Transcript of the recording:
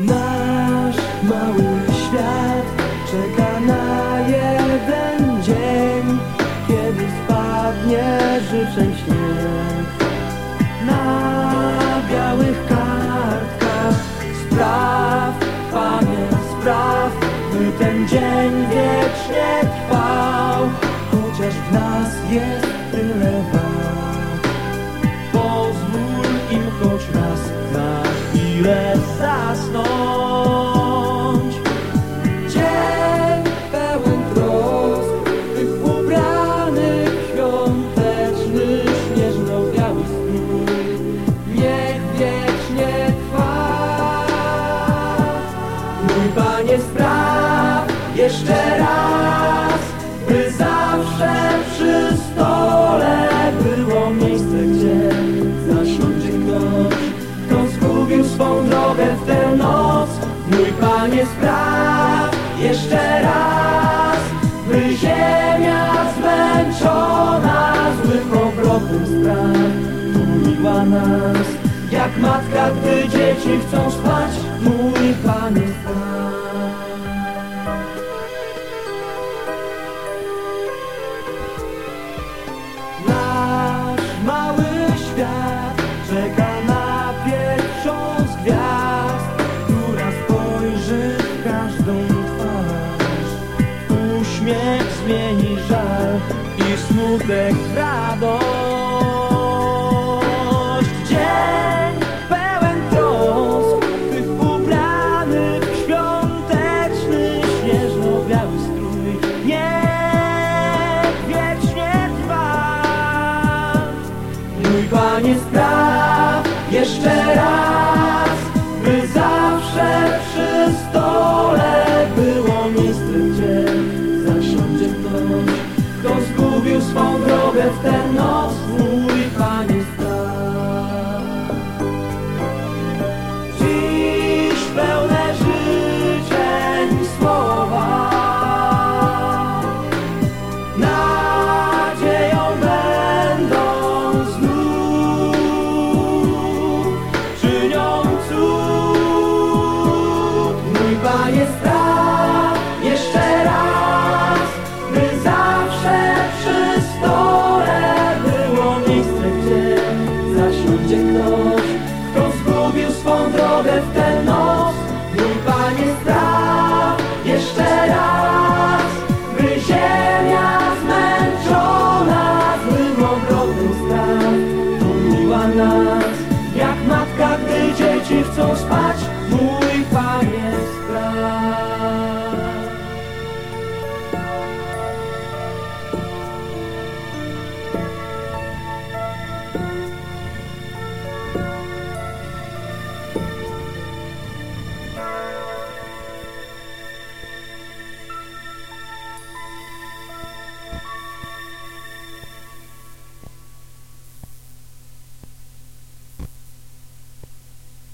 Nasz mały świat czeka na jeden dzień, kiedy spadnie życzeń śnieg. Na białych kartkach spraw, Panie, spraw, by ten dzień wiecznie trwał, chociaż w nas jest tyle wad. Pozwól im choć raz na chwilę zasnąć. Dzień pełen trosk, tych ubranych świąteczny, śnieżno-biały strój. Niech wiecznie trwa. Mój Panie spraw jeszcze raz, jeszcze raz, by ziemia zmęczona złym obrotem spraw tuliła nas, jak matka, gdy dzieci chcą spać. Mój Panie spraw. Nasz mały świat czeka na pierwszą z gwiazd, która spojrzy w każdą zmieni żal i smutek w radość. Dzień pełen trosk, tych ubranych świąteczny, śnieżno-biały strój. Niech wiecznie trwa. Mój Panie spraw jeszcze raz, będzie ktoś, kto zgubił swą drogę w tę noc. Mój Panie spraw jeszcze raz, by ziemia zmęczona złym obrotem stała.